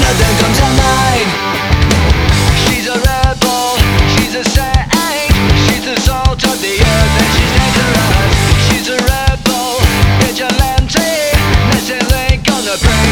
nothing comes She's a rebel, she's a saint. She's the salt of the earth and she's dangerous. She's a rebel, vigilante. Missing link